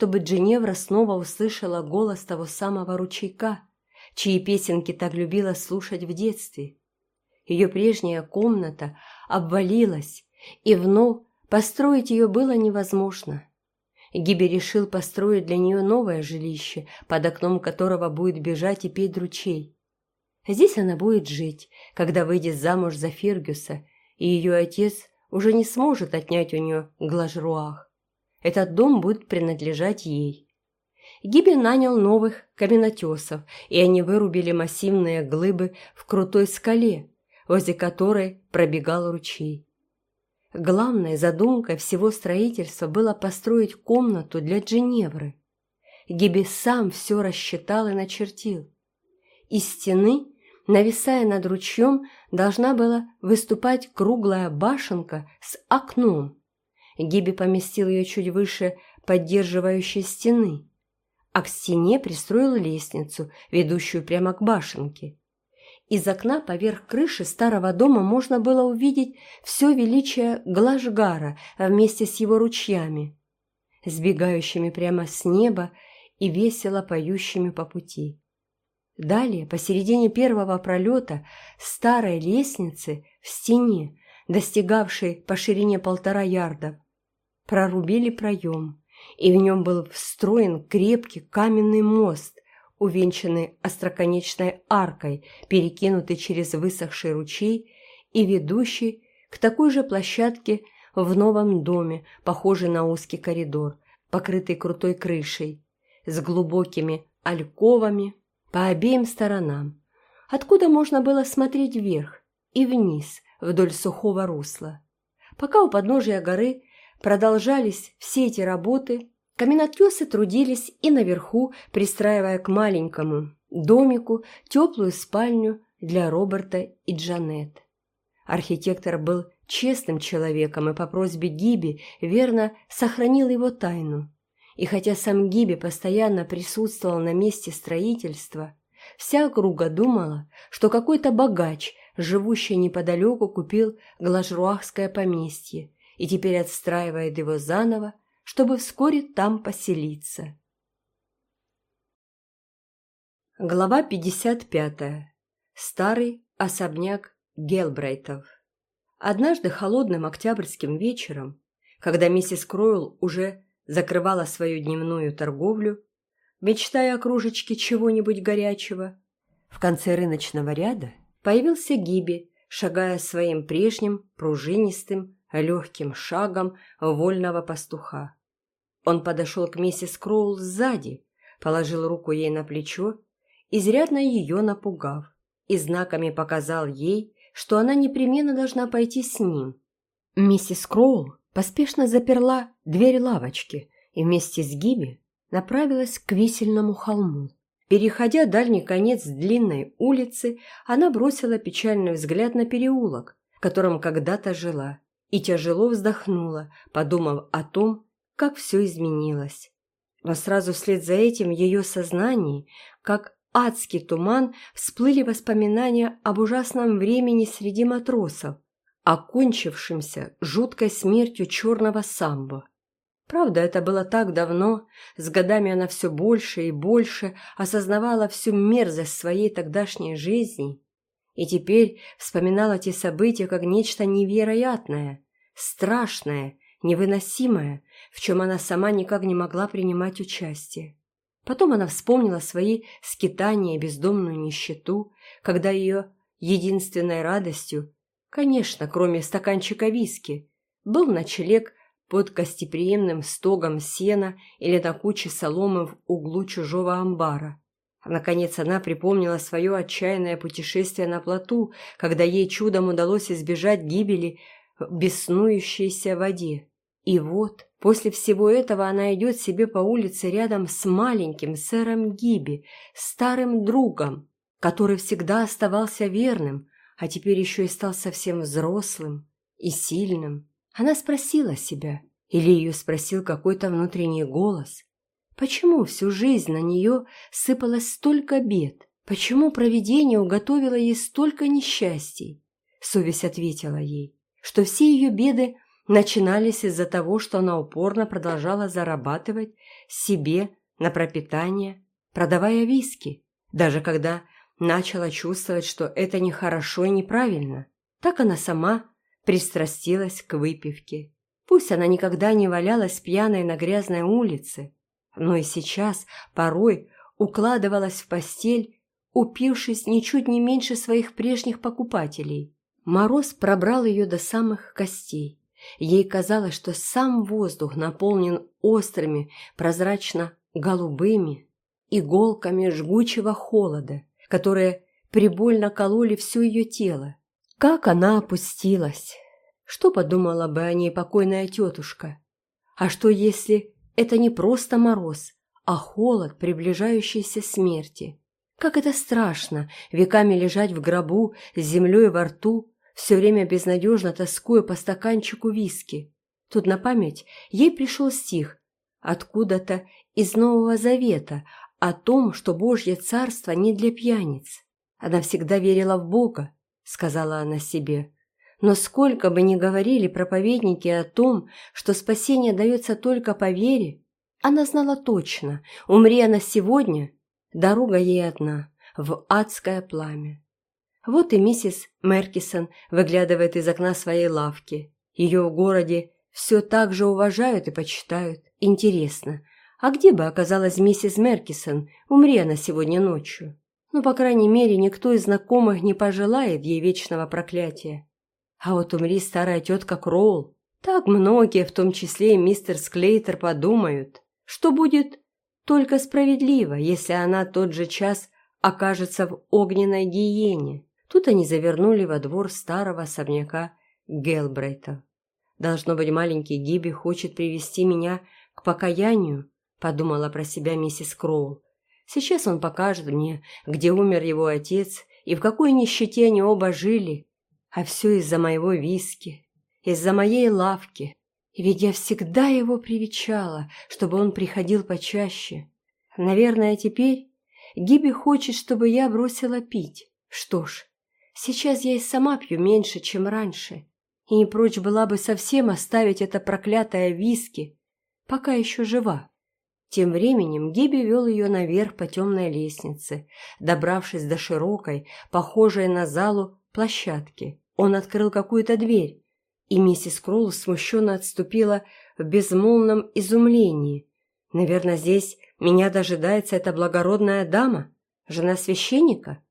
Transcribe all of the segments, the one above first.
чтобы Джиневра снова услышала голос того самого ручейка, чьи песенки так любила слушать в детстве. Ее прежняя комната обвалилась, и вновь построить ее было невозможно. Гиби решил построить для нее новое жилище, под окном которого будет бежать и петь ручей. Здесь она будет жить, когда выйдет замуж за Фергюса, и ее отец уже не сможет отнять у нее глажруах. Этот дом будет принадлежать ей. Гиби нанял новых каменотесов, и они вырубили массивные глыбы в крутой скале, возле которой пробегал ручей. Главной задумкой всего строительства было построить комнату для Дженевры. Гиби сам все рассчитал и начертил. Из стены, нависая над ручьем, должна была выступать круглая башенка с окном. Гиби поместил ее чуть выше поддерживающей стены, а к стене пристроил лестницу, ведущую прямо к башенке. Из окна поверх крыши старого дома можно было увидеть все величие Глажгара вместе с его ручьями, сбегающими прямо с неба и весело поющими по пути. Далее, посередине первого пролета старой лестницы в стене, достигавшей по ширине полтора ярдов, прорубили проем, и в нем был встроен крепкий каменный мост, увенчанный остроконечной аркой, перекинутый через высохший ручей и ведущий к такой же площадке в новом доме, похожий на узкий коридор, покрытый крутой крышей, с глубокими альковами по обеим сторонам, откуда можно было смотреть вверх и вниз вдоль сухого русла. Пока у подножия горы продолжались все эти работы, Каменотесы трудились и наверху, пристраивая к маленькому домику теплую спальню для Роберта и Джанет. Архитектор был честным человеком и по просьбе Гиби верно сохранил его тайну. И хотя сам Гиби постоянно присутствовал на месте строительства, вся округа думала, что какой-то богач, живущий неподалеку, купил Глажруахское поместье и теперь отстраивает его заново чтобы вскоре там поселиться. Глава 55. Старый особняк Гелбрейтов. Однажды холодным октябрьским вечером, когда миссис Кройл уже закрывала свою дневную торговлю, мечтая о кружечке чего-нибудь горячего, в конце рыночного ряда появился Гиби, шагая своим прежним, пружинистым, легким шагом вольного пастуха. Он подошел к миссис Кроул сзади, положил руку ей на плечо, изрядно ее напугав, и знаками показал ей, что она непременно должна пойти с ним. Миссис Кроул поспешно заперла дверь лавочки и вместе с Гиби направилась к висельному холму. Переходя дальний конец длинной улицы, она бросила печальный взгляд на переулок, в котором когда-то жила, и тяжело вздохнула, подумав о том, как все изменилось. Но сразу вслед за этим в ее сознании, как адский туман, всплыли воспоминания об ужасном времени среди матросов, окончившемся жуткой смертью черного самбо. Правда, это было так давно, с годами она все больше и больше осознавала всю мерзость своей тогдашней жизни и теперь вспоминала те события как нечто невероятное, страшное, невыносимое, в чем она сама никак не могла принимать участие. Потом она вспомнила свои скитания и бездомную нищету, когда ее единственной радостью, конечно, кроме стаканчика виски, был ночлег под гостеприимным стогом сена или на куче соломы в углу чужого амбара. Наконец она припомнила свое отчаянное путешествие на плоту, когда ей чудом удалось избежать гибели в беснующейся воде. И вот, после всего этого она идет себе по улице рядом с маленьким сэром Гиби, старым другом, который всегда оставался верным, а теперь еще и стал совсем взрослым и сильным. Она спросила себя, или ее спросил какой-то внутренний голос, почему всю жизнь на нее сыпалось столько бед, почему провидение уготовило ей столько несчастий. Совесть ответила ей, что все ее беды начинались из-за того, что она упорно продолжала зарабатывать себе на пропитание, продавая виски, даже когда начала чувствовать, что это нехорошо и неправильно. Так она сама пристрастилась к выпивке. Пусть она никогда не валялась пьяной на грязной улице, но и сейчас порой укладывалась в постель, упившись ничуть не меньше своих прежних покупателей. Мороз пробрал ее до самых костей. Ей казалось, что сам воздух наполнен острыми, прозрачно-голубыми иголками жгучего холода, которые прибольно кололи все ее тело. Как она опустилась! Что подумала бы о ней покойная тетушка? А что, если это не просто мороз, а холод приближающейся смерти? Как это страшно, веками лежать в гробу с землей во рту, все время безнадежно тоскуя по стаканчику виски. Тут на память ей пришел стих откуда-то из Нового Завета о том, что Божье Царство не для пьяниц. Она всегда верила в Бога, сказала она себе. Но сколько бы ни говорили проповедники о том, что спасение дается только по вере, она знала точно, умри она сегодня, дорога ей одна, в адское пламя. Вот и миссис Меркисон выглядывает из окна своей лавки. Ее в городе все так же уважают и почитают. Интересно, а где бы оказалась миссис Меркисон, умри она сегодня ночью? Ну, по крайней мере, никто из знакомых не пожелает ей вечного проклятия. А вот умри старая тетка Кроул, так многие, в том числе и мистер Склейтер, подумают, что будет только справедливо, если она тот же час окажется в огненной гиене. Тут они завернули во двор старого особняка Гелбрейта. Должно быть, маленький Гиби хочет привести меня к покаянию, подумала про себя миссис Кроул. Сейчас он покажет мне, где умер его отец и в какой нищете они оба жили. А все из-за моего виски, из-за моей лавки. Ведь я всегда его привечала, чтобы он приходил почаще. Наверное, теперь Гиби хочет, чтобы я бросила пить. Что ж, Сейчас я и сама пью меньше, чем раньше, и не прочь была бы совсем оставить это проклятое виски, пока еще жива. Тем временем Гиби вел ее наверх по темной лестнице. Добравшись до широкой, похожей на залу, площадки, он открыл какую-то дверь, и миссис Кролл смущенно отступила в безмолвном изумлении. «Наверное, здесь меня дожидается эта благородная дама, жена священника?»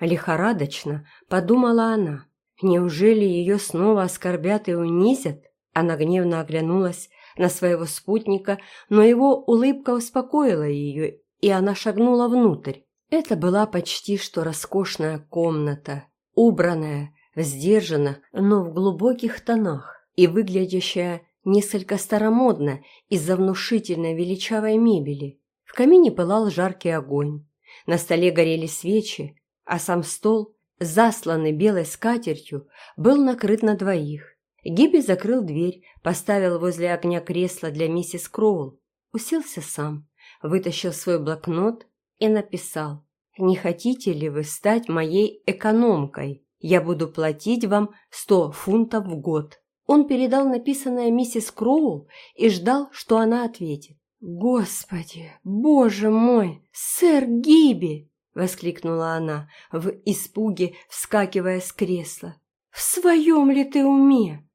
Лихорадочно подумала она. Неужели ее снова оскорбят и унизят? Она гневно оглянулась на своего спутника, но его улыбка успокоила ее, и она шагнула внутрь. Это была почти что роскошная комната, убранная, сдержанно, но в глубоких тонах и выглядящая несколько старомодно из-за внушительной величавой мебели. В камине пылал жаркий огонь, на столе горели свечи, а сам стол, засланный белой скатертью, был накрыт на двоих. Гиби закрыл дверь, поставил возле огня кресло для миссис Кроул, уселся сам, вытащил свой блокнот и написал «Не хотите ли вы стать моей экономкой? Я буду платить вам сто фунтов в год». Он передал написанное миссис Кроул и ждал, что она ответит. «Господи, боже мой, сэр Гиби!» — воскликнула она, в испуге вскакивая с кресла. «В своем ли ты уме?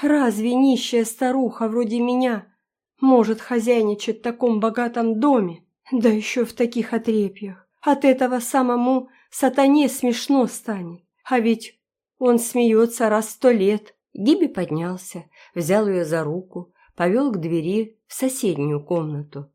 Разве нищая старуха вроде меня может хозяйничать в таком богатом доме, да еще в таких отрепьях? От этого самому сатане смешно станет, а ведь он смеется раз сто лет». Гиби поднялся, взял ее за руку, повел к двери в соседнюю комнату.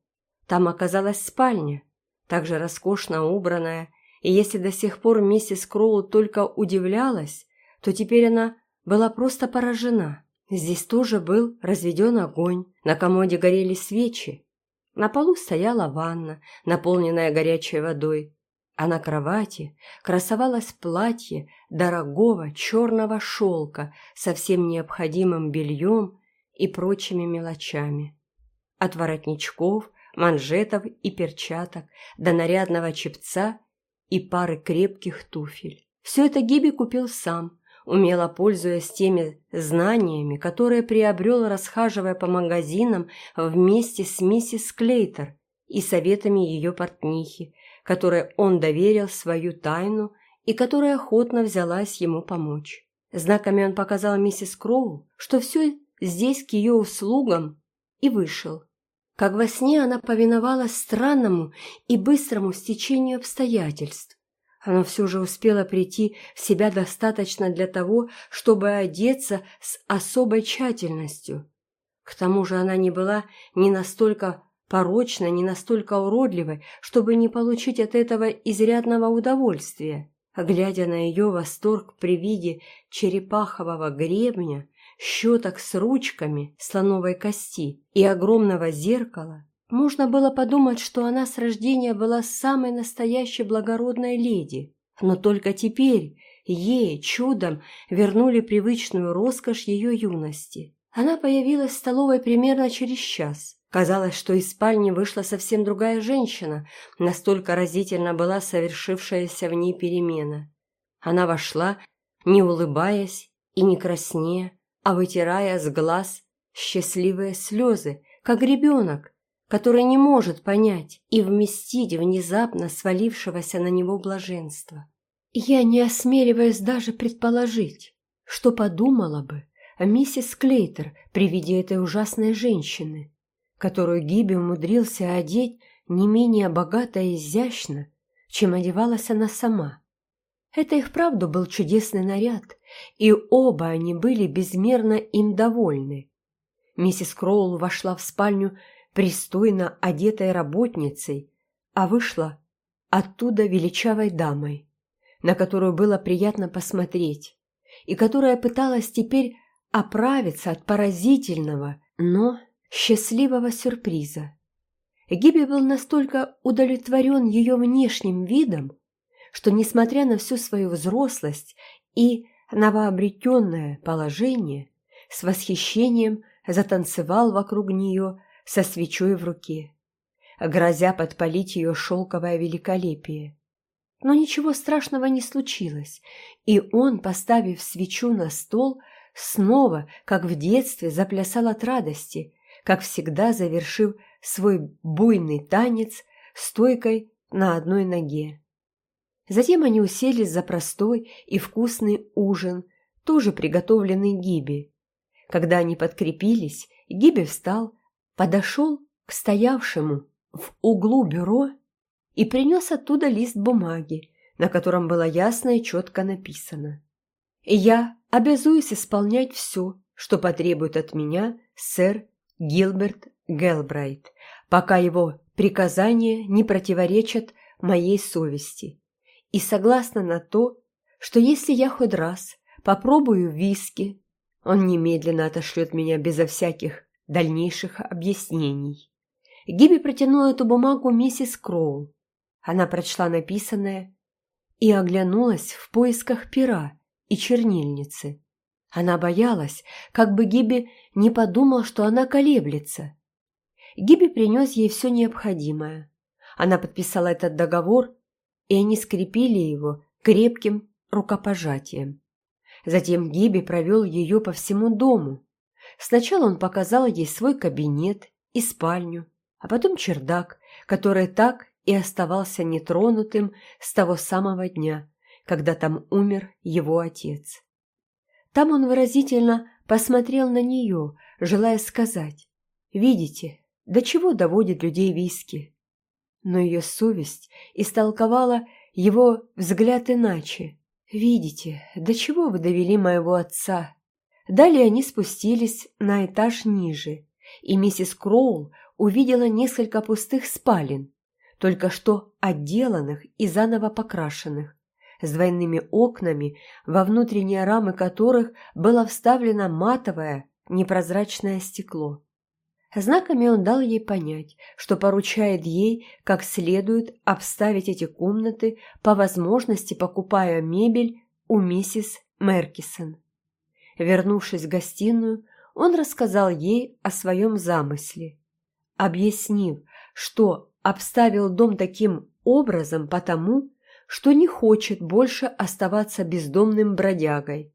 Там оказалась спальня, также роскошно убранная, и если до сих пор миссис Кроул только удивлялась, то теперь она была просто поражена. Здесь тоже был разведен огонь, на комоде горели свечи. На полу стояла ванна, наполненная горячей водой, а на кровати красовалось платье дорогого черного шелка со всем необходимым бельем и прочими мелочами. От воротничков манжетов и перчаток, до нарядного чепца и пары крепких туфель. Все это Гиби купил сам, умело пользуясь теми знаниями, которые приобрел, расхаживая по магазинам вместе с миссис Клейтер и советами ее портнихи, которой он доверил свою тайну и которая охотно взялась ему помочь. Знаками он показал миссис Кроу, что все здесь к ее услугам, и вышел. Как во сне она повиновалась странному и быстрому стечению обстоятельств. Она все же успела прийти в себя достаточно для того, чтобы одеться с особой тщательностью. К тому же она не была ни настолько порочной, ни настолько уродливой, чтобы не получить от этого изрядного удовольствия. Глядя на ее восторг при виде черепахового гребня, щеток с ручками слоновой кости и огромного зеркала, можно было подумать, что она с рождения была самой настоящей благородной леди. Но только теперь ей чудом вернули привычную роскошь ее юности. Она появилась в столовой примерно через час. Казалось, что из спальни вышла совсем другая женщина, настолько разительно была совершившаяся в ней перемена. Она вошла, не улыбаясь и не краснея, а вытирая с глаз счастливые слезы, как ребенок, который не может понять и вместить внезапно свалившегося на него блаженства. Я не осмеливаюсь даже предположить, что подумала бы миссис Клейтер при виде этой ужасной женщины, которую Гиби умудрился одеть не менее богато и изящно, чем одевалась она сама. Это их вправду был чудесный наряд, и оба они были безмерно им довольны. Миссис Кроул вошла в спальню пристойно одетой работницей, а вышла оттуда величавой дамой, на которую было приятно посмотреть, и которая пыталась теперь оправиться от поразительного, но счастливого сюрприза. Гиби был настолько удовлетворен ее внешним видом, что, несмотря на всю свою взрослость и новообретенное положение, с восхищением затанцевал вокруг нее со свечой в руке, грозя подпалить ее шелковое великолепие. Но ничего страшного не случилось, и он, поставив свечу на стол, снова, как в детстве, заплясал от радости, как всегда завершив свой буйный танец стойкой на одной ноге. Затем они уселись за простой и вкусный ужин, тоже приготовленный Гиби. Когда они подкрепились, Гиби встал, подошел к стоявшему в углу бюро и принес оттуда лист бумаги, на котором было ясно и четко написано. «Я обязуюсь исполнять все, что потребует от меня сэр Гилберт Гелбрайт, пока его приказания не противоречат моей совести, и согласна на то, что если я хоть раз попробую виски, он немедленно отошлет меня безо всяких дальнейших объяснений. Гиби протянула эту бумагу миссис Кроул. Она прочла написанное и оглянулась в поисках пера и чернильницы. Она боялась, как бы Гиби не подумал, что она колеблется. Гиби принес ей все необходимое. Она подписала этот договор, и они скрепили его крепким рукопожатием. Затем Гиби провел ее по всему дому, Сначала он показал ей свой кабинет и спальню, а потом чердак, который так и оставался нетронутым с того самого дня, когда там умер его отец. Там он выразительно посмотрел на нее, желая сказать «Видите, до чего доводит людей виски?» Но ее совесть истолковала его взгляд иначе. «Видите, до чего вы довели моего отца?» Далее они спустились на этаж ниже, и миссис Кроул увидела несколько пустых спален, только что отделанных и заново покрашенных, с двойными окнами, во внутренние рамы которых было вставлено матовое непрозрачное стекло. Знаками он дал ей понять, что поручает ей как следует обставить эти комнаты, по возможности покупая мебель у миссис Меркисон. Вернувшись в гостиную, он рассказал ей о своем замысле, объяснив, что обставил дом таким образом потому, что не хочет больше оставаться бездомным бродягой,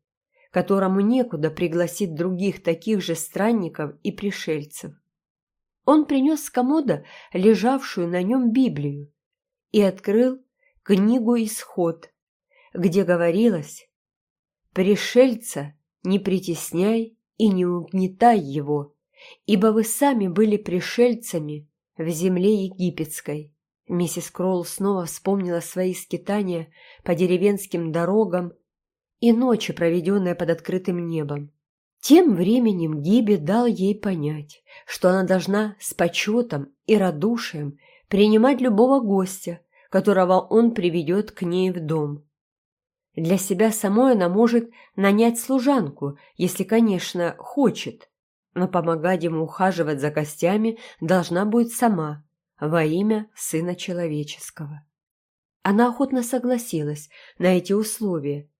которому некуда пригласить других таких же странников и пришельцев. Он принес с комода лежавшую на нем Библию и открыл книгу «Исход», где говорилось «Пришельца не притесняй и не угнетай его, ибо вы сами были пришельцами в земле египетской». Миссис Кролл снова вспомнила свои скитания по деревенским дорогам и ночи, проведенные под открытым небом. Тем временем Гиби дал ей понять, что она должна с почетом и радушием принимать любого гостя, которого он приведет к ней в дом. Для себя самой она может нанять служанку, если, конечно, хочет, но помогать ему ухаживать за гостями должна будет сама, во имя Сына Человеческого. Она охотно согласилась на эти условия,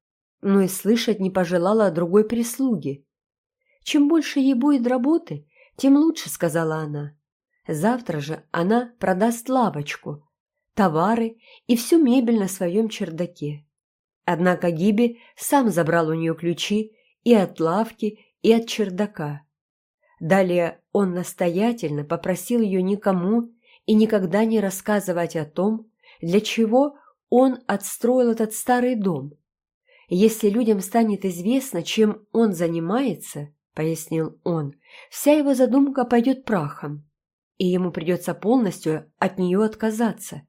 но и слышать не пожелала о другой прислуге. «Чем больше ей будет работы, тем лучше», — сказала она. «Завтра же она продаст лавочку, товары и всю мебель на своем чердаке». Однако Гиби сам забрал у нее ключи и от лавки, и от чердака. Далее он настоятельно попросил ее никому и никогда не рассказывать о том, для чего он отстроил этот старый дом, если людям станет известно, чем он занимается, — пояснил он, — вся его задумка пойдет прахом, и ему придется полностью от нее отказаться.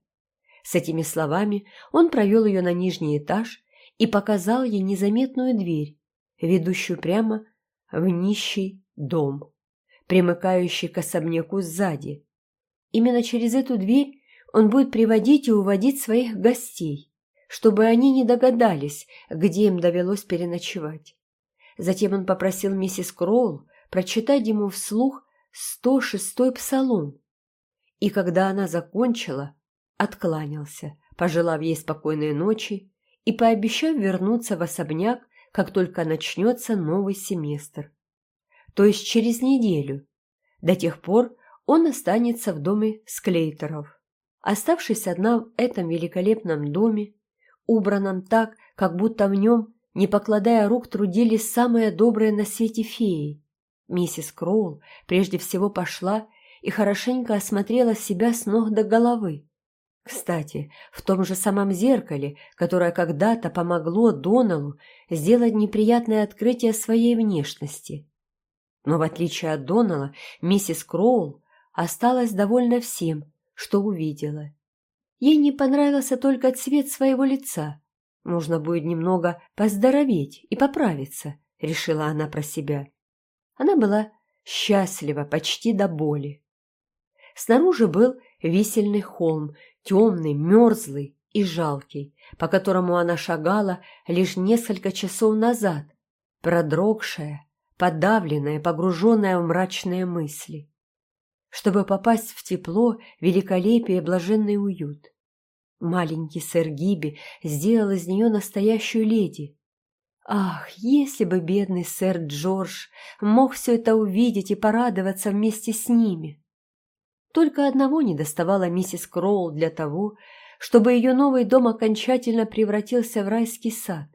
С этими словами он провел ее на нижний этаж и показал ей незаметную дверь, ведущую прямо в нищий дом, примыкающий к особняку сзади. Именно через эту дверь он будет приводить и уводить своих гостей чтобы они не догадались, где им довелось переночевать. Затем он попросил миссис Кроул прочитать ему вслух 106-й псалом. И когда она закончила, откланялся, пожелав ей спокойной ночи и пообещав вернуться в особняк, как только начнется новый семестр. То есть через неделю. До тех пор он останется в доме Склейтеров. Оставшись одна в этом великолепном доме, убранном так, как будто в нем, не покладая рук, трудились самые добрые на свете феи. Миссис Кроул прежде всего пошла и хорошенько осмотрела себя с ног до головы. Кстати, в том же самом зеркале, которое когда-то помогло Доналу сделать неприятное открытие своей внешности. Но в отличие от Донала, миссис Кроул осталась довольна всем, что увидела. Ей не понравился только цвет своего лица. Нужно будет немного поздороветь и поправиться, решила она про себя. Она была счастлива почти до боли. Снаружи был висельный холм, темный, мерзлый и жалкий, по которому она шагала лишь несколько часов назад, продрогшая, подавленная, погруженная в мрачные мысли чтобы попасть в тепло, великолепие блаженный уют. Маленький сэр Гиби сделал из нее настоящую леди. Ах, если бы бедный сэр Джордж мог все это увидеть и порадоваться вместе с ними! Только одного не доставала миссис Кроул для того, чтобы ее новый дом окончательно превратился в райский сад.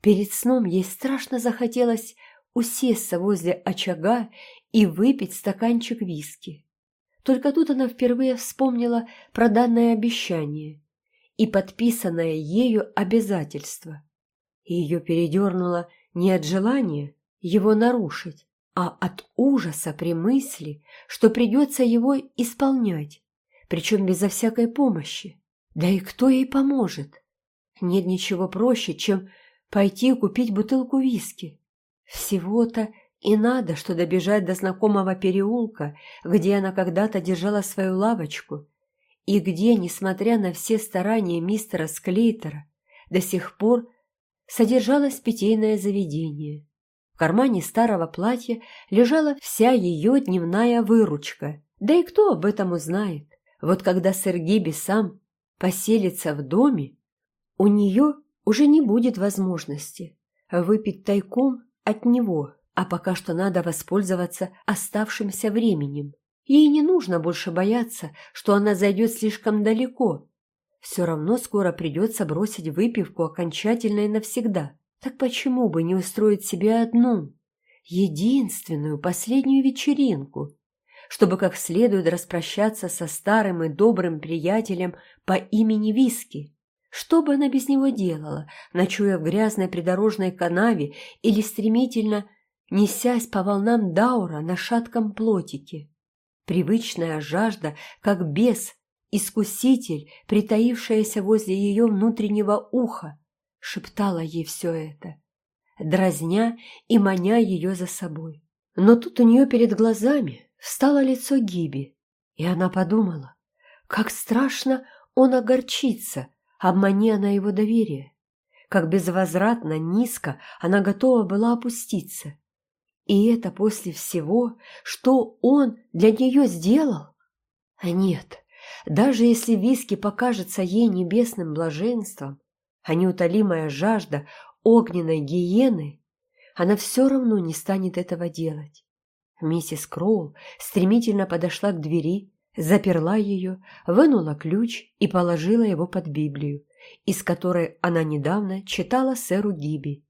Перед сном ей страшно захотелось усесться возле очага и выпить стаканчик виски. Только тут она впервые вспомнила про данное обещание и подписанное ею обязательство. Ее передернуло не от желания его нарушить, а от ужаса при мысли, что придется его исполнять, причем безо всякой помощи. Да и кто ей поможет? Нет ничего проще, чем пойти купить бутылку виски. Всего-то и надо, что добежать до знакомого переулка, где она когда-то держала свою лавочку, и где, несмотря на все старания мистера Склейтера, до сих пор содержалось питейное заведение. В кармане старого платья лежала вся ее дневная выручка. Да и кто об этом узнает? Вот когда сэр Гиби сам поселится в доме, у нее уже не будет возможности выпить тайком от него а пока что надо воспользоваться оставшимся временем. Ей не нужно больше бояться, что она зайдет слишком далеко. Все равно скоро придется бросить выпивку окончательно и навсегда. Так почему бы не устроить себе одну, единственную, последнюю вечеринку, чтобы как следует распрощаться со старым и добрым приятелем по имени Виски? Что бы она без него делала, ночуя в грязной придорожной канаве или стремительно несясь по волнам Даура на шатком плотике? Привычная жажда, как бес, искуситель, притаившаяся возле ее внутреннего уха, шептала ей все это, дразня и маня ее за собой. Но тут у нее перед глазами встало лицо Гиби, и она подумала, как страшно он огорчится, обмани она его доверие, как безвозвратно низко она готова была опуститься. И это после всего, что он для нее сделал? А нет, даже если виски покажется ей небесным блаженством, а неутолимая жажда огненной гиены, она все равно не станет этого делать. Миссис Кроул стремительно подошла к двери, заперла ее, вынула ключ и положила его под Библию, из которой она недавно читала сэру Гиби.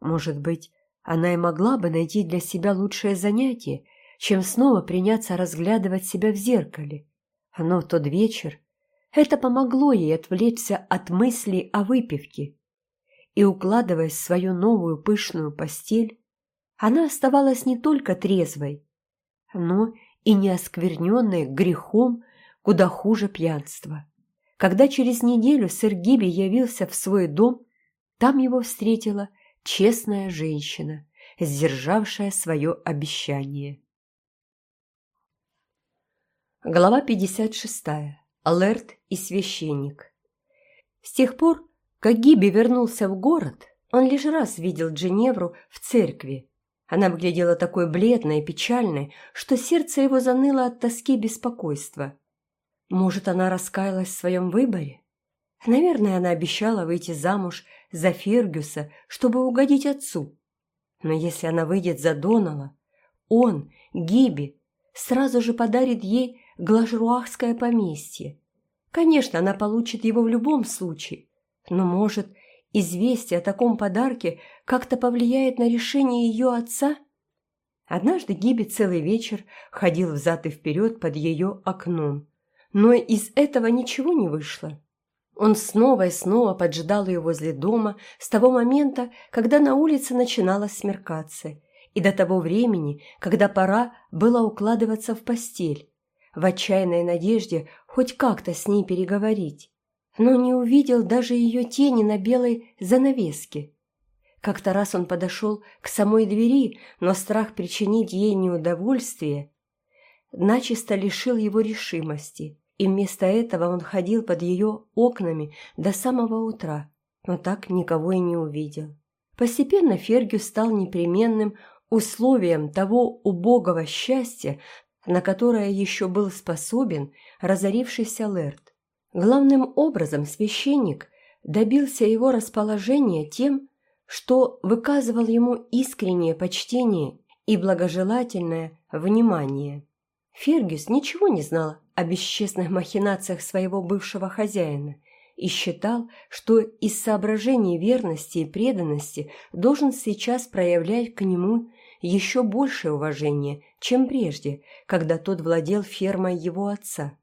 Может быть, она и могла бы найти для себя лучшее занятие, чем снова приняться разглядывать себя в зеркале. Но в тот вечер это помогло ей отвлечься от мыслей о выпивке. И, укладываясь в свою новую пышную постель, она оставалась не только трезвой, но и не оскверненной грехом куда хуже пьянства. Когда через неделю сэр Гиби явился в свой дом, там его встретила честная женщина, сдержавшая свое обещание. Глава 56. Алерт и священник. С тех пор, как Гиби вернулся в город, он лишь раз видел Дженевру в церкви. Она выглядела такой бледной и печальной, что сердце его заныло от тоски и беспокойства. Может, она раскаялась в своем выборе? Наверное, она обещала выйти замуж за Фергюса, чтобы угодить отцу. Но если она выйдет за Донала, он, Гиби, сразу же подарит ей глажруахское поместье. Конечно, она получит его в любом случае, но, может, известие о таком подарке как-то повлияет на решение ее отца? Однажды Гиби целый вечер ходил взад и вперед под ее окном, но из этого ничего не вышло. Он снова и снова поджидал ее возле дома с того момента, когда на улице начинало смеркаться, и до того времени, когда пора было укладываться в постель, в отчаянной надежде хоть как-то с ней переговорить, но не увидел даже ее тени на белой занавеске. Как-то раз он подошел к самой двери, но страх причинить ей неудовольствие начисто лишил его решимости – и вместо этого он ходил под ее окнами до самого утра, но так никого и не увидел. Постепенно Фергюс стал непременным условием того убогого счастья, на которое еще был способен разорившийся Лерт. Главным образом священник добился его расположения тем, что выказывал ему искреннее почтение и благожелательное внимание. Фергюс ничего не знал о бесчестных махинациях своего бывшего хозяина и считал, что из соображений верности и преданности должен сейчас проявлять к нему еще большее уважение, чем прежде, когда тот владел фермой его отца.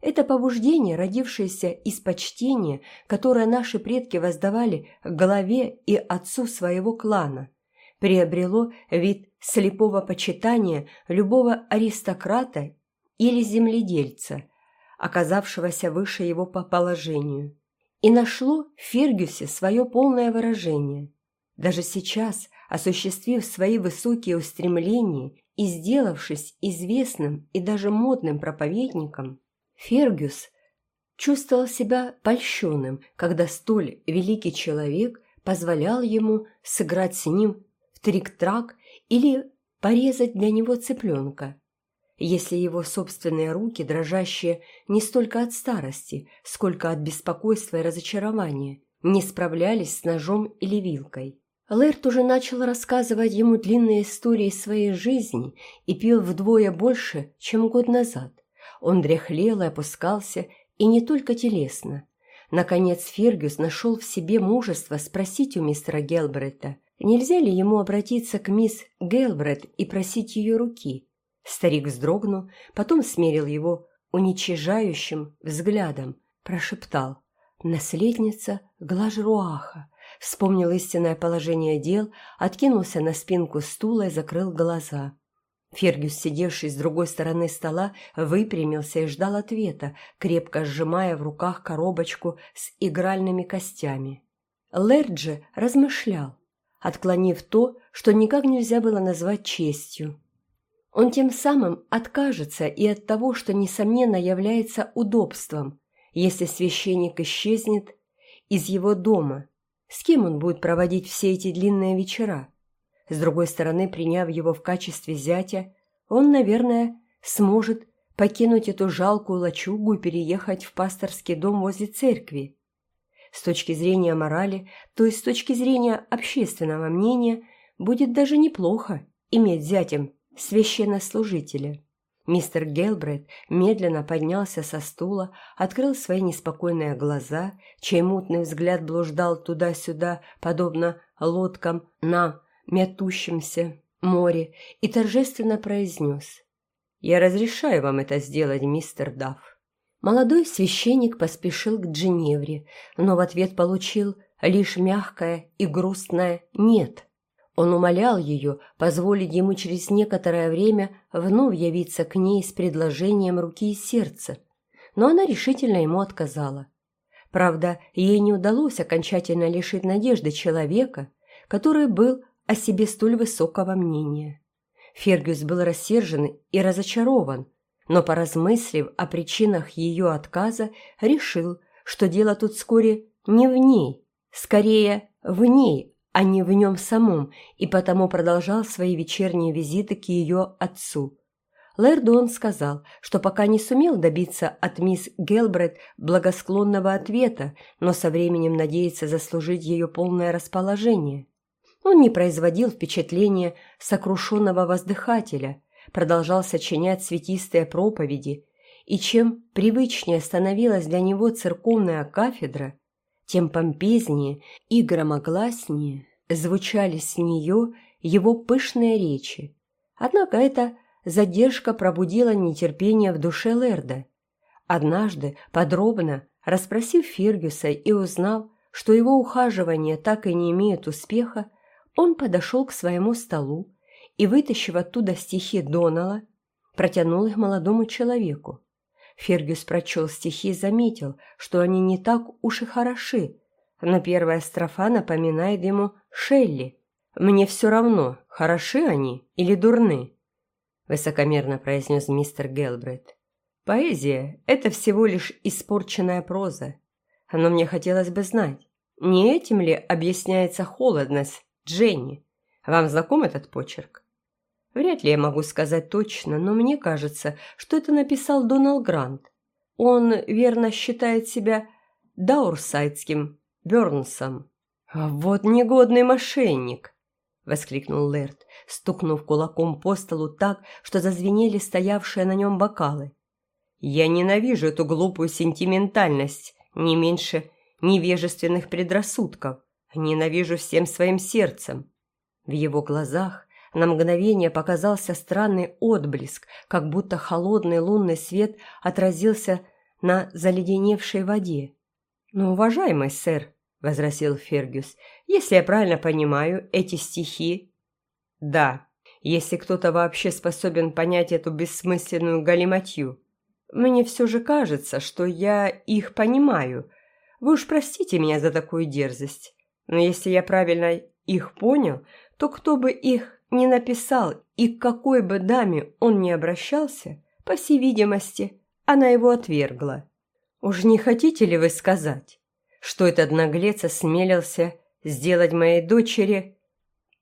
Это побуждение, родившееся из почтения, которое наши предки воздавали главе и отцу своего клана, приобрело вид слепого почитания любого аристократа или земледельца, оказавшегося выше его по положению, и нашло в Фергюсе свое полное выражение. Даже сейчас, осуществив свои высокие устремления и сделавшись известным и даже модным проповедником, Фергюс чувствовал себя польщенным, когда столь великий человек позволял ему сыграть с ним в трик-трак или порезать для него цыпленка если его собственные руки, дрожащие не столько от старости, сколько от беспокойства и разочарования, не справлялись с ножом или вилкой. Лэрт уже начал рассказывать ему длинные истории своей жизни и пил вдвое больше, чем год назад. Он дряхлел и опускался, и не только телесно. Наконец Фергюс нашел в себе мужество спросить у мистера Гелбретта, нельзя ли ему обратиться к мисс Гелбретт и просить ее руки. Старик вздрогнул, потом смерил его уничижающим взглядом, прошептал «Наследница Глажруаха», вспомнил истинное положение дел, откинулся на спинку стула и закрыл глаза. Фергюс, сидевший с другой стороны стола, выпрямился и ждал ответа, крепко сжимая в руках коробочку с игральными костями. Лерджи размышлял, отклонив то, что никак нельзя было назвать честью. Он тем самым откажется и от того, что, несомненно, является удобством, если священник исчезнет из его дома. С кем он будет проводить все эти длинные вечера? С другой стороны, приняв его в качестве зятя, он, наверное, сможет покинуть эту жалкую лачугу и переехать в пасторский дом возле церкви. С точки зрения морали, то есть с точки зрения общественного мнения, будет даже неплохо иметь зятем священнослужителя. Мистер Гелбрейт медленно поднялся со стула, открыл свои неспокойные глаза, чей мутный взгляд блуждал туда-сюда, подобно лодкам на метущемся море, и торжественно произнес «Я разрешаю вам это сделать, мистер Дафф». Молодой священник поспешил к Дженевре, но в ответ получил лишь мягкое и грустное «нет». Он умолял ее позволить ему через некоторое время вновь явиться к ней с предложением руки и сердца, но она решительно ему отказала. Правда, ей не удалось окончательно лишить надежды человека, который был о себе столь высокого мнения. Фергюс был рассержен и разочарован, но, поразмыслив о причинах ее отказа, решил, что дело тут вскоре не в ней, скорее в ней, а не в нем самом, и потому продолжал свои вечерние визиты к ее отцу. Лэрдон сказал, что пока не сумел добиться от мисс Гелбрет благосклонного ответа, но со временем надеется заслужить ее полное расположение. Он не производил впечатления сокрушенного воздыхателя, продолжал сочинять светистые проповеди, и чем привычнее становилась для него церковная кафедра, тем помпезнее и громогласнее звучали с нее его пышные речи. Однако эта задержка пробудила нетерпение в душе Лерда. Однажды, подробно расспросив Фергюса и узнав, что его ухаживания так и не имеют успеха, он подошел к своему столу и, вытащив оттуда стихи Донала, протянул их молодому человеку. Фергюс прочел стихи и заметил, что они не так уж и хороши, но первая строфа напоминает ему Шелли. «Мне все равно, хороши они или дурны», — высокомерно произнес мистер Гелбрейт. «Поэзия — это всего лишь испорченная проза. Но мне хотелось бы знать, не этим ли объясняется холодность Дженни, вам знаком этот почерк? Вряд ли я могу сказать точно, но мне кажется, что это написал Доналд Грант. Он верно считает себя даурсайдским Бёрнсом. «Вот негодный мошенник!» — воскликнул Лэрд, стукнув кулаком по столу так, что зазвенели стоявшие на нем бокалы. «Я ненавижу эту глупую сентиментальность, не меньше невежественных предрассудков. Ненавижу всем своим сердцем. В его глазах на мгновение показался странный отблеск, как будто холодный лунный свет отразился на заледеневшей воде. «Но, «Ну, уважаемый сэр», — возразил Фергюс, — «если я правильно понимаю, эти стихи...» «Да, если кто-то вообще способен понять эту бессмысленную галиматью. Мне все же кажется, что я их понимаю. Вы уж простите меня за такую дерзость. Но если я правильно их понял, то кто бы их ни написал и к какой бы даме он ни обращался, по всей видимости, она его отвергла. Уж не хотите ли вы сказать, что этот наглец осмелился сделать моей дочери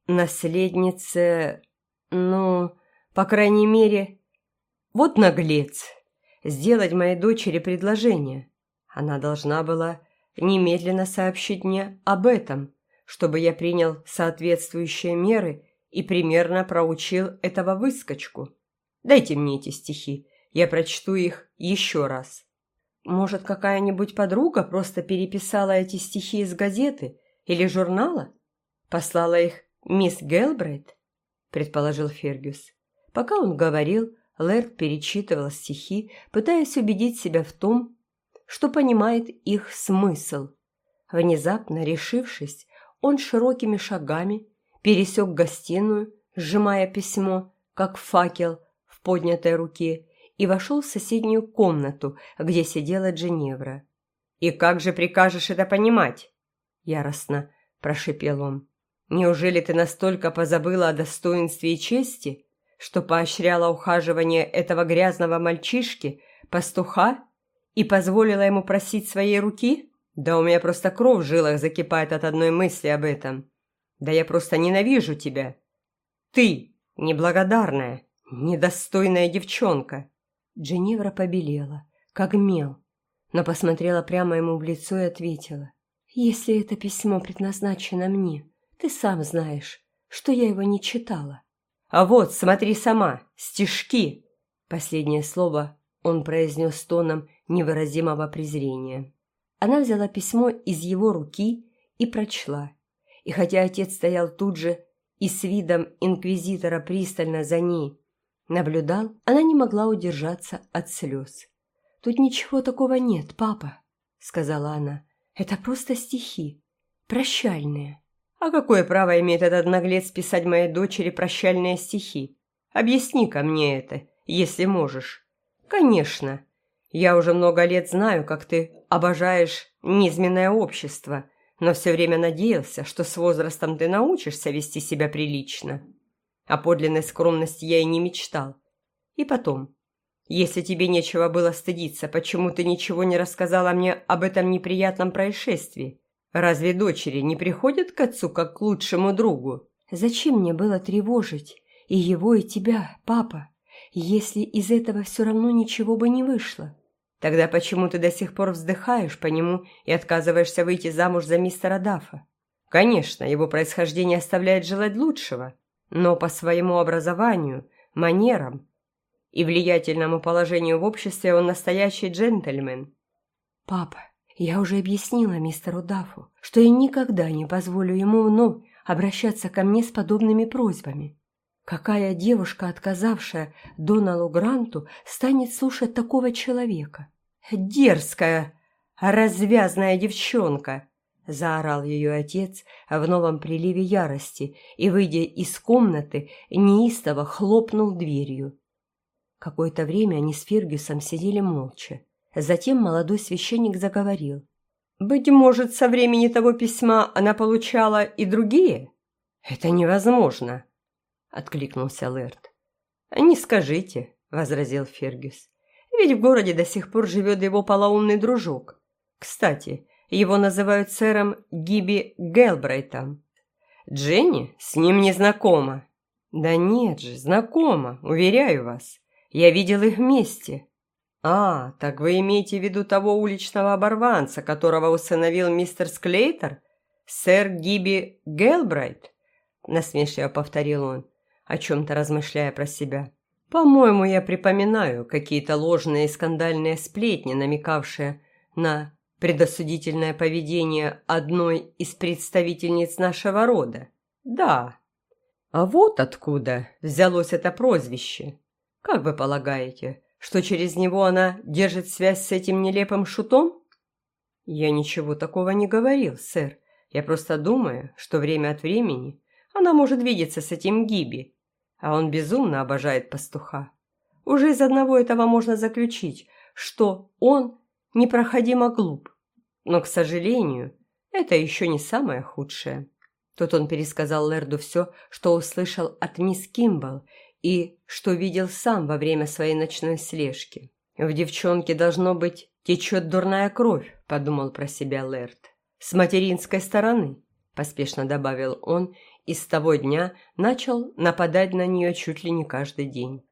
наследнице, ну, по крайней мере, вот наглец, сделать моей дочери предложение. Она должна была немедленно сообщить мне об этом, чтобы я принял соответствующие меры и примерно проучил этого выскочку. Дайте мне эти стихи, я прочту их еще раз». Может, какая-нибудь подруга просто переписала эти стихи из газеты или журнала? Послала их мисс Гелбрейт? Предположил Фергюс. Пока он говорил, Лэрд перечитывал стихи, пытаясь убедить себя в том, что понимает их смысл. Внезапно решившись, он широкими шагами пересек гостиную, сжимая письмо, как факел в поднятой руке, и вошел в соседнюю комнату, где сидела Дженевра. «И как же прикажешь это понимать?» Яростно прошипел он. «Неужели ты настолько позабыла о достоинстве и чести, что поощряла ухаживание этого грязного мальчишки, пастуха, и позволила ему просить своей руки?» Да у меня просто кровь в жилах закипает от одной мысли об этом. Да я просто ненавижу тебя. Ты, неблагодарная, недостойная девчонка. Дженевра побелела, как мел, но посмотрела прямо ему в лицо и ответила. «Если это письмо предназначено мне, ты сам знаешь, что я его не читала». «А вот, смотри сама, стишки!» Последнее слово он произнес тоном невыразимого презрения. Она взяла письмо из его руки и прочла. И хотя отец стоял тут же и с видом инквизитора пристально за ней наблюдал, она не могла удержаться от слез. «Тут ничего такого нет, папа», — сказала она. «Это просто стихи, прощальные». «А какое право имеет этот наглец писать моей дочери прощальные стихи? Объясни-ка мне это, если можешь». «Конечно», я уже много лет знаю, как ты обожаешь низменное общество, но все время надеялся, что с возрастом ты научишься вести себя прилично. О подлинной скромности я и не мечтал. И потом, если тебе нечего было стыдиться, почему ты ничего не рассказала мне об этом неприятном происшествии? Разве дочери не приходят к отцу как к лучшему другу? Зачем мне было тревожить и его, и тебя, папа, если из этого все равно ничего бы не вышло? Тогда почему ты до сих пор вздыхаешь по нему и отказываешься выйти замуж за мистера Даффа? Конечно, его происхождение оставляет желать лучшего, но по своему образованию, манерам и влиятельному положению в обществе он настоящий джентльмен. Папа, я уже объяснила мистеру Даффу, что я никогда не позволю ему вновь обращаться ко мне с подобными просьбами. Какая девушка, отказавшая Доналу Гранту, станет слушать такого человека? «Дерзкая, развязная девчонка!» – заорал ее отец в новом приливе ярости и, выйдя из комнаты, неистово хлопнул дверью. Какое-то время они с Фергюсом сидели молча. Затем молодой священник заговорил. «Быть может, со времени того письма она получала и другие?» «Это невозможно!» – откликнулся Лэрд. «Не скажите», – возразил Фергюс. Ведь в городе до сих пор живет его полоумный дружок. Кстати, его называют сэром Гиби Гелбрайтом. Дженни с ним не знакома. Да нет же, знакома, уверяю вас. Я видел их вместе. А, так вы имеете в виду того уличного оборванца, которого усыновил мистер Склейтер? Сэр Гиби Гелбрайт? Насмешливо повторил он, о чем-то размышляя про себя. По-моему, я припоминаю какие-то ложные и скандальные сплетни, намекавшие на предосудительное поведение одной из представительниц нашего рода. Да. А вот откуда взялось это прозвище. Как вы полагаете, что через него она держит связь с этим нелепым шутом? Я ничего такого не говорил, сэр. Я просто думаю, что время от времени она может видеться с этим Гиби а он безумно обожает пастуха. Уже из одного этого можно заключить, что он непроходимо глуп. Но, к сожалению, это еще не самое худшее. Тут он пересказал Лерду все, что услышал от мисс Кимбл и что видел сам во время своей ночной слежки. «В девчонке, должно быть, течет дурная кровь», – подумал про себя Лерд. «С материнской стороны», – поспешно добавил он и с того дня начал нападать на нее чуть ли не каждый день.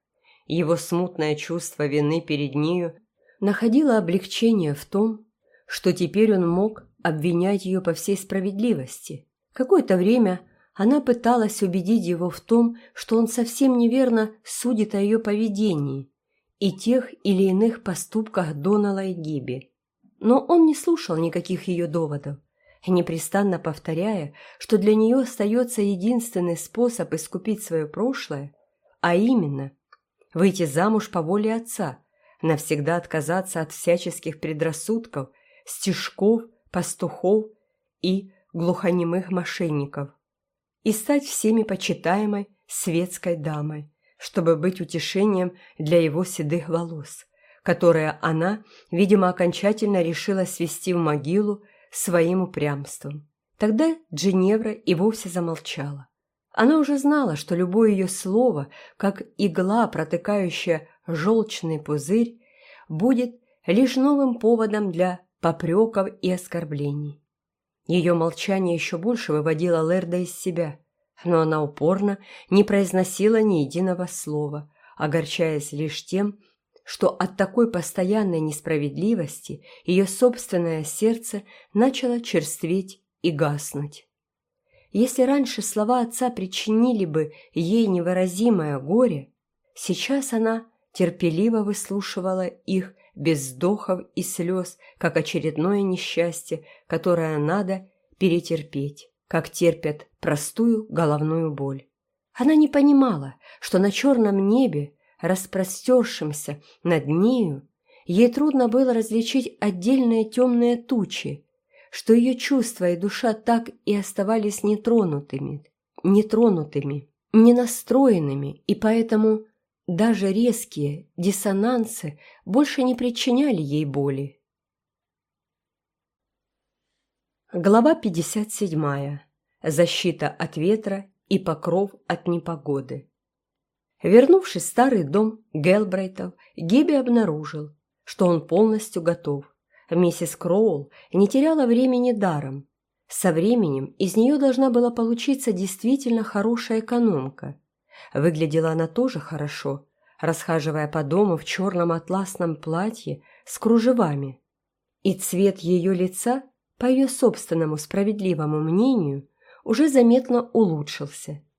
Его смутное чувство вины перед нею находило облегчение в том, что теперь он мог обвинять ее по всей справедливости. Какое-то время она пыталась убедить его в том, что он совсем неверно судит о ее поведении, и тех или иных поступках Донала и Гиби. Но он не слушал никаких ее доводов, непрестанно повторяя, что для нее остается единственный способ искупить свое прошлое, а именно выйти замуж по воле отца, навсегда отказаться от всяческих предрассудков, стишков, пастухов и глухонемых мошенников и стать всеми почитаемой светской дамой, чтобы быть утешением для его седых волос, которые она, видимо, окончательно решила свести в могилу своим упрямством. Тогда Джиневра и вовсе замолчала. Она уже знала, что любое ее слово, как игла, протыкающая желчный пузырь, будет лишь новым поводом для попреков и оскорблений. Ее молчание еще больше выводило Лерда из себя, но она упорно не произносила ни единого слова, огорчаясь лишь тем, что от такой постоянной несправедливости ее собственное сердце начало черстветь и гаснуть. Если раньше слова отца причинили бы ей невыразимое горе, сейчас она терпеливо выслушивала их без вздохов и слез, как очередное несчастье, которое надо перетерпеть, как терпят простую головную боль. Она не понимала, что на черном небе распростершимся над нею, ей трудно было различить отдельные темные тучи, что ее чувства и душа так и оставались нетронутыми, нетронутыми, ненастроенными, и поэтому даже резкие диссонансы больше не причиняли ей боли. Глава 57. Защита от ветра и покров от непогоды. Вернувшись в старый дом Гелбрейтов, Гиби обнаружил, что он полностью готов. Миссис Кроул не теряла времени даром. Со временем из нее должна была получиться действительно хорошая экономка. Выглядела она тоже хорошо, расхаживая по дому в черном атласном платье с кружевами. И цвет ее лица, по ее собственному справедливому мнению, уже заметно улучшился –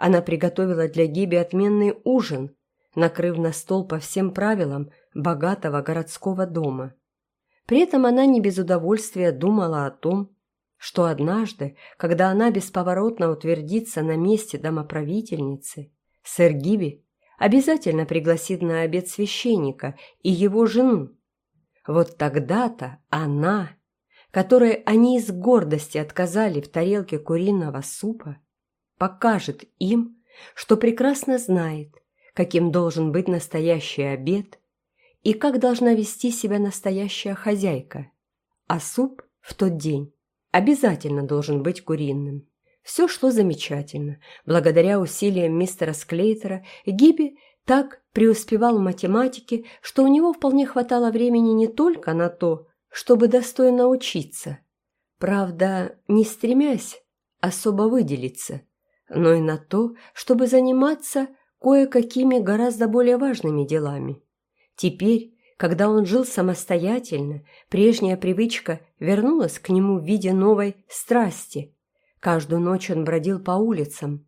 она приготовила для Гиби отменный ужин, накрыв на стол по всем правилам богатого городского дома. При этом она не без удовольствия думала о том, что однажды, когда она бесповоротно утвердится на месте домоправительницы, сэр Гиби обязательно пригласит на обед священника и его жену. Вот тогда-то она, которой они из гордости отказали в тарелке куриного супа, покажет им, что прекрасно знает, каким должен быть настоящий обед и как должна вести себя настоящая хозяйка. А суп в тот день обязательно должен быть куриным. Все шло замечательно. Благодаря усилиям мистера Склейтера Гиби так преуспевал в математике, что у него вполне хватало времени не только на то, чтобы достойно учиться, правда, не стремясь особо выделиться, но и на то, чтобы заниматься кое-какими гораздо более важными делами. Теперь, когда он жил самостоятельно, прежняя привычка вернулась к нему в виде новой страсти. Каждую ночь он бродил по улицам.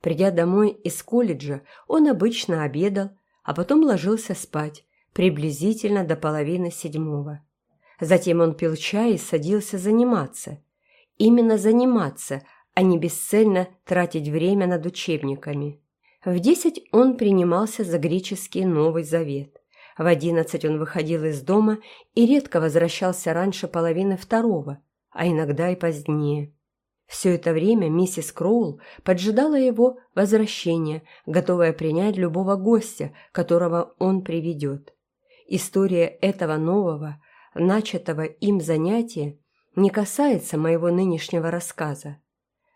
Придя домой из колледжа, он обычно обедал, а потом ложился спать, приблизительно до половины седьмого. Затем он пил чай и садился заниматься. Именно заниматься, а не бесцельно тратить время над учебниками. В десять он принимался за греческий Новый Завет. В одиннадцать он выходил из дома и редко возвращался раньше половины второго, а иногда и позднее. Все это время миссис Кроул поджидала его возвращения, готовая принять любого гостя, которого он приведет. История этого нового, начатого им занятия, не касается моего нынешнего рассказа.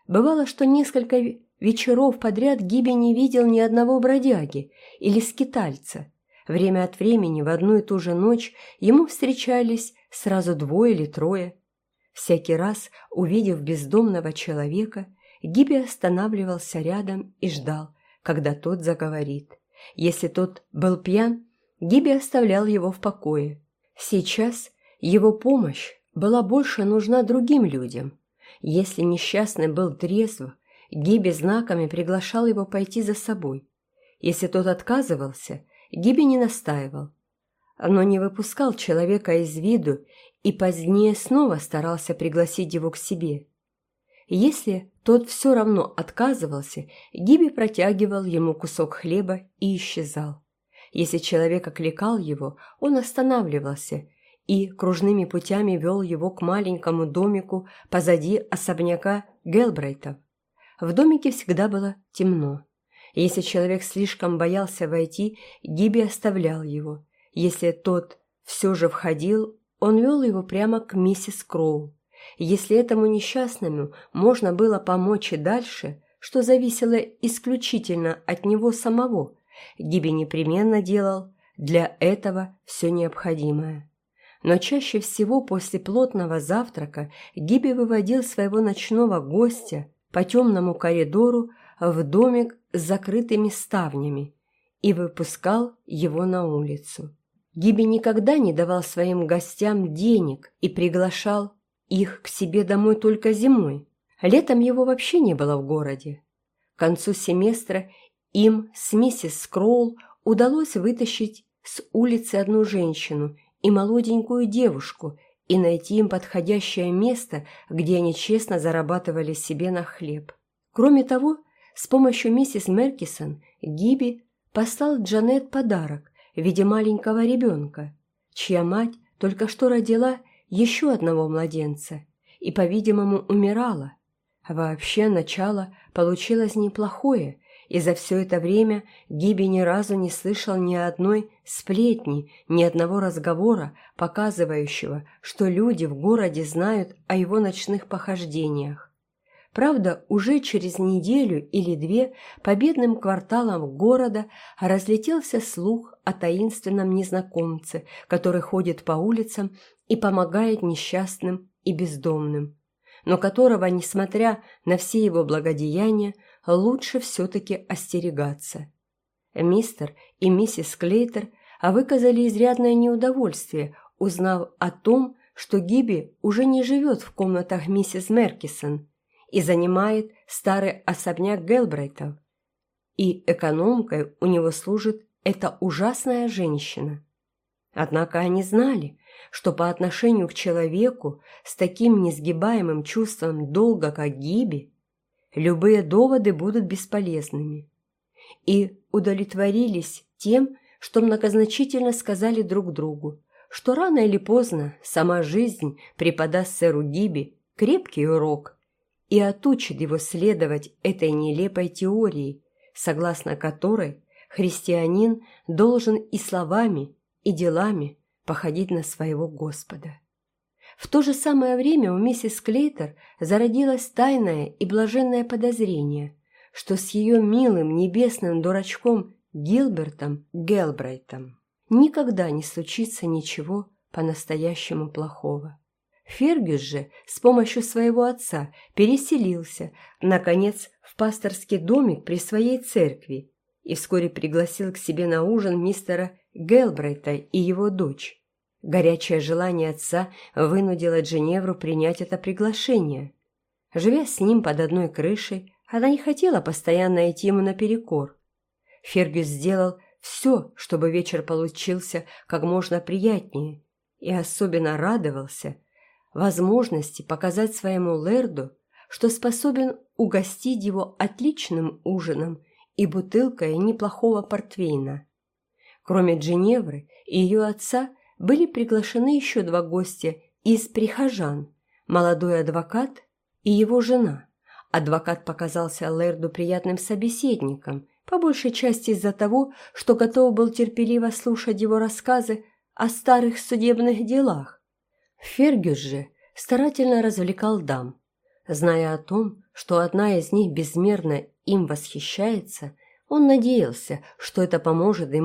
Бывало, что несколько вечеров подряд Гиби не видел ни одного бродяги или скитальца. Время от времени в одну и ту же ночь ему встречались сразу двое или трое. Всякий раз, увидев бездомного человека, Гиби останавливался рядом и ждал, когда тот заговорит. Если тот был пьян, Гиби оставлял его в покое. Сейчас его помощь была больше нужна другим людям, если несчастный был трезв, Гиби знаками приглашал его пойти за собой. Если тот отказывался, Гиби не настаивал, но не выпускал человека из виду и позднее снова старался пригласить его к себе. Если тот все равно отказывался, Гиби протягивал ему кусок хлеба и исчезал. Если человек окликал его, он останавливался и кружными путями вел его к маленькому домику позади особняка Гелбрейтов. В домике всегда было темно. Если человек слишком боялся войти, Гиби оставлял его. Если тот все же входил, он вел его прямо к миссис Кроу. Если этому несчастному можно было помочь и дальше, что зависело исключительно от него самого, Гиби непременно делал для этого все необходимое. Но чаще всего после плотного завтрака Гиби выводил своего ночного гостя по темному коридору в домик с закрытыми ставнями и выпускал его на улицу. Гиби никогда не давал своим гостям денег и приглашал их к себе домой только зимой. Летом его вообще не было в городе. К концу семестра им с миссис Скроул удалось вытащить с улицы одну женщину и молоденькую девушку и найти им подходящее место, где они честно зарабатывали себе на хлеб. Кроме того, с помощью миссис Меркисон Гиби послал Джанет подарок в виде маленького ребенка, чья мать только что родила еще одного младенца и, по-видимому, умирала. Вообще начало получилось неплохое, и за все это время Гиби ни разу не слышал ни одной сплетни, ни одного разговора, показывающего, что люди в городе знают о его ночных похождениях. Правда, уже через неделю или две по бедным кварталам города разлетелся слух о таинственном незнакомце, который ходит по улицам и помогает несчастным и бездомным, но которого, несмотря на все его благодеяния, лучше все-таки остерегаться. Мистер и миссис Клейтер выказали изрядное неудовольствие, узнав о том, что Гиби уже не живет в комнатах миссис Меркисон и занимает старый особняк Гелбрейтов, и экономкой у него служит эта ужасная женщина. Однако они знали, что по отношению к человеку с таким несгибаемым чувством долга, как Гиби, любые доводы будут бесполезными. И удовлетворились тем, что многозначительно сказали друг другу, что рано или поздно сама жизнь преподаст сэру Гиби крепкий урок и отучит его следовать этой нелепой теории, согласно которой христианин должен и словами, и делами походить на своего Господа. В то же самое время у миссис Клейтер зародилось тайное и блаженное подозрение, что с ее милым небесным дурачком Гилбертом Гелбрайтом никогда не случится ничего по-настоящему плохого. Фергюс же с помощью своего отца переселился, наконец, в пасторский домик при своей церкви и вскоре пригласил к себе на ужин мистера Гелбрайта и его дочь. Горячее желание отца вынудило Дженевру принять это приглашение. Живя с ним под одной крышей, она не хотела постоянно идти ему наперекор. Фергюс сделал все, чтобы вечер получился как можно приятнее, и особенно радовался возможности показать своему Лерду, что способен угостить его отличным ужином и бутылкой неплохого портвейна. Кроме Дженевры и ее отца, были приглашены еще два гостя из прихожан, молодой адвокат и его жена. Адвокат показался Лерду приятным собеседником, по большей части из-за того, что готов был терпеливо слушать его рассказы о старых судебных делах. Фергюс же старательно развлекал дам. Зная о том, что одна из них безмерно им восхищается, он надеялся, что это поможет им